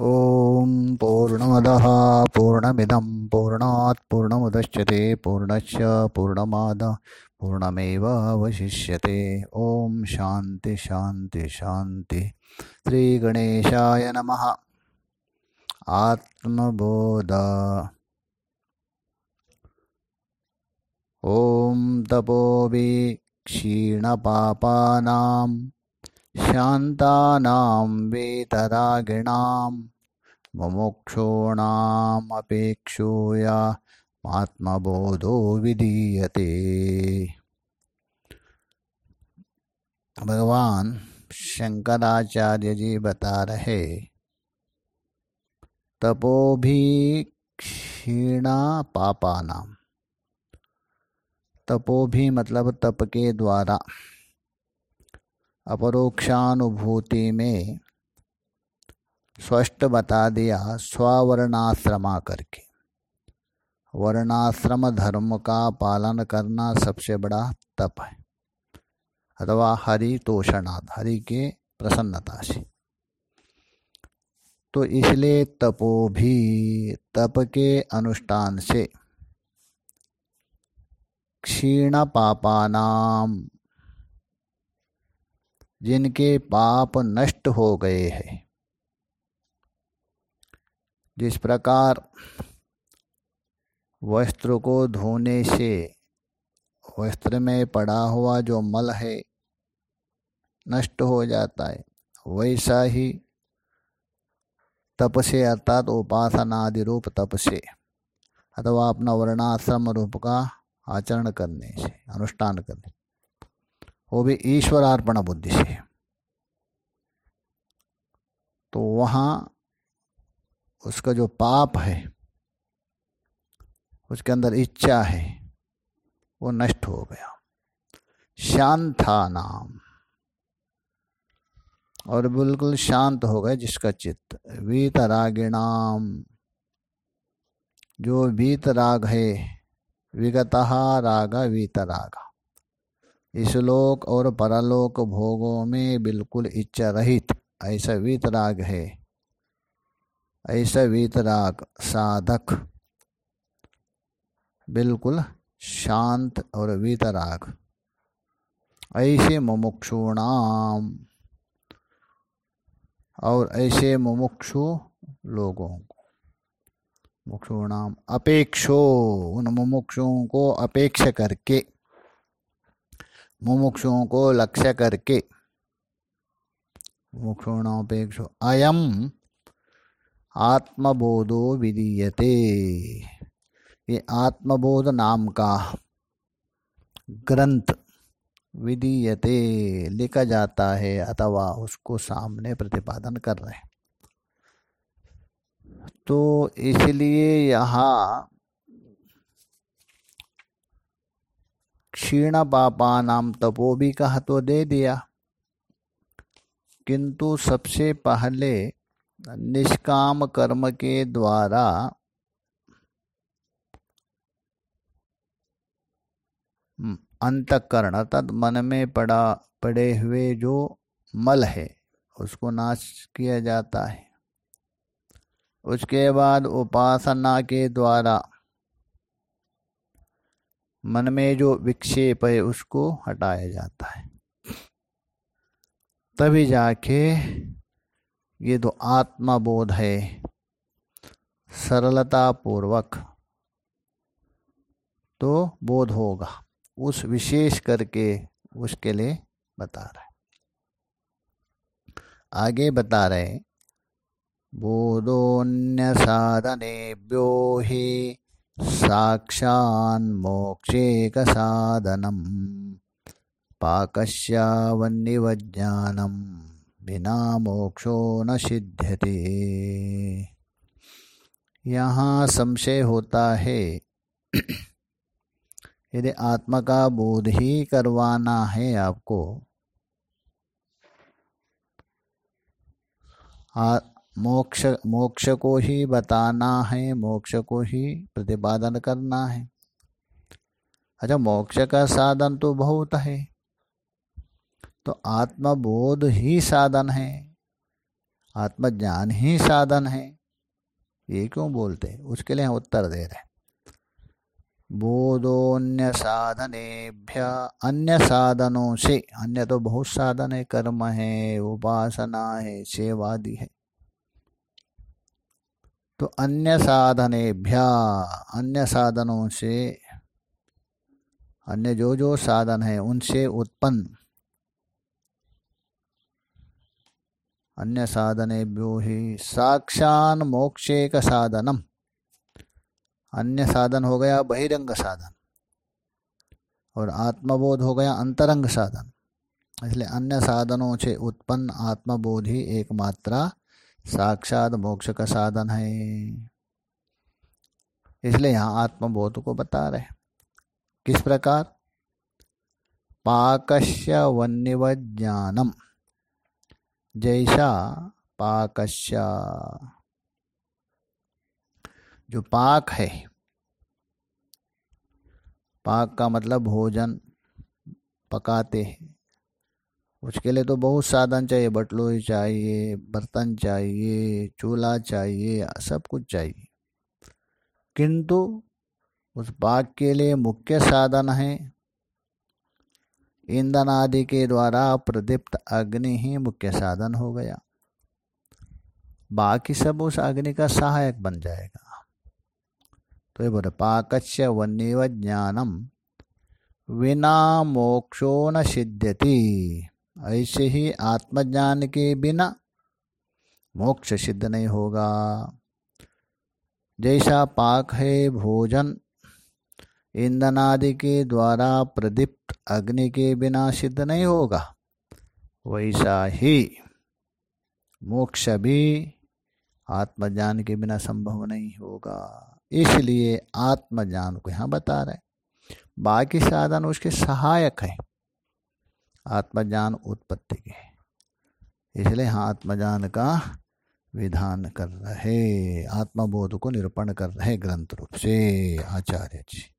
ॐ पूर्णमदः पूर्णमिदं पूर्णात् पूर्णमुदच्यते पूर्णस्य पूर्णमाद पूर्णमेवावशिष्यते ॐ शान्ति शान्ति शान्ति। श्रीगणेशाय नमः। आत्मबोध। ॐ तपोवि क्षीणपापानां शान्तानां वेतरागिणां मुमुक्षूणामपेक्षूया आत्मबोधो विधीयते। भगवान शंकराचार्य जी बता रहे, तपो भी क्षीणा पापा नाम तपो भी मतलब तप के द्वारा। अपरोक्षानुभूति में स्पष्ट बता दिया स्ववर्णाश्रमा करके वर्णाश्रम धर्म का पालन करना सबसे बड़ा तप है, अथवा हरि तोषणाद हरि के प्रसन्नता से। तो इसलिए तपो भी तप के अनुष्ठान से क्षीण पापानाम जिनके पाप नष्ट हो गए हैं। जिस प्रकार वस्त्र को धोने से वस्त्र में पड़ा हुआ जो मल है, नष्ट हो जाता है, वैसा ही तप से अर्थात उपासना आदि रूप तप से अथवा अपना वर्णाश्रम रूप का आचरण करने से, अनुष्ठान करने वो भी ईश्वरार्पण बुद्धि से। तो वहाँ उसका जो पाप है, उसके अंदर इच्छा है, वो नष्ट हो गया। शांता नाम और बिल्कुल शांत हो गए जिसका चित्त। वीतरागिणाम। जो वीतराग है, विगत राग, वीतराग। इस लोक और परलोक भोगों में बिल्कुल इच्छा रहित, ऐसा वीतराग है। ऐसा वीतराग साधक, बिल्कुल शांत और वीतराग। ऐसे मुमुक्षुणाम और ऐसे मुमुक्षु लोगों को मुक्षुणाम अपेक्षो उन मुमुक्षुओं को अपेक्षा करके मुमुक्षुओं को लक्ष्य करके। मुक्षुणापेक्षो अयम आत्मबोधो विधीयते। ये आत्मबोध नाम का ग्रंथ विधीयते लिखा जाता है अथवा उसको सामने प्रतिपादन कर रहे तो इसलिए यहाँ क्षीण पापा नाम तपो भी कहा तो दे दिया। किंतु सबसे पहले निष्काम कर्म के द्वारा अंतकरण अर्थात मन में पड़ा, पड़े हुए जो मल है, उसको नाश किया जाता है। उसके बाद उपासना के द्वारा मन में जो विक्षेप है उसको हटाया जाता है। तभी जाके ये तो आत्मबोध है सरलता पूर्वक तो बोध होगा। उस विशेष करके उसके लिए बता रहे आगे बता रहे बोधोन्य साधनेभ्यो ही साक्षान्मोक्षेकसाधनं पाकस्यावन्निवज्ञानं बिना मोक्षो न सिद्ध्यते। यहाँ संशय होता है, यदि आत्मा का बोध ही करवाना है आपको मोक्ष मोक्ष को ही बताना है, मोक्ष को ही प्रतिपादन करना है। अच्छा मोक्ष का साधन तो बहुत है तो आत्मबोध ही साधन है, आत्मज्ञान ही साधन है। ये क्यों बोलते हैं? उसके लिए हम उत्तर दे रहे हैं। बोधोन्य साधनेभ्य अन्य साधनों से, अन्य तो बहुत साधन है, कर्म है, उपासना है, सेवादि है। तो अन्य साधनेभ्य, अन्य साधनों से, अन्य जो जो साधन है, उनसे उत्पन्न। अन्य साधनेभ्यो ही साक्षान मोक्षेक साधनम। अन्य साधन हो गया बहिरंग साधन और आत्मबोध हो गया अंतरंग साधन। इसलिए अन्य साधनों से उत्पन्न आत्मबोध ही एकमात्रा साक्षात मोक्ष का साधन है। इसलिए यहाँ आत्मबोध को बता रहे किस प्रकार? पाकस्य वन्यव ज्ञानम जैसा पाकस्य जो पाक है। पाक का मतलब भोजन पकाते हैं। उसके लिए तो बहुत साधन चाहिए बटलोई चाहिए, बर्तन चाहिए, चूल्हा चाहिए, सब कुछ चाहिए। किंतु उस पाक के लिए मुख्य साधन है, ईंधन आदि के द्वारा प्रदीप्त अग्नि ही मुख्य साधन हो गया। बाकी सब उस अग्नि का सहायक बन जाएगा। तो ये बोले, पाकस्य वन्यव ज्ञानम, विना मोक्षो न सिद्ध्यति। ऐसे ही आत्मज्ञान के बिना मोक्ष सिद्ध नहीं होगा। जैसा पाक है भोजन ईंधन आदि के द्वारा प्रदीप्त अग्नि के बिना सिद्ध नहीं होगा। वैसा ही मोक्ष भी आत्मज्ञान के बिना संभव नहीं होगा। इसलिए आत्मज्ञान को यहाँ बता रहे बाकी साधन उसके सहायक है। आत्मज्ञान उत्पत्ति के। इसलिए हाँ आत्मज्ञान का विधान कर रहे, आत्मबोध को निरूपण कर रहे ग्रंथ रूप से आचार्य जी।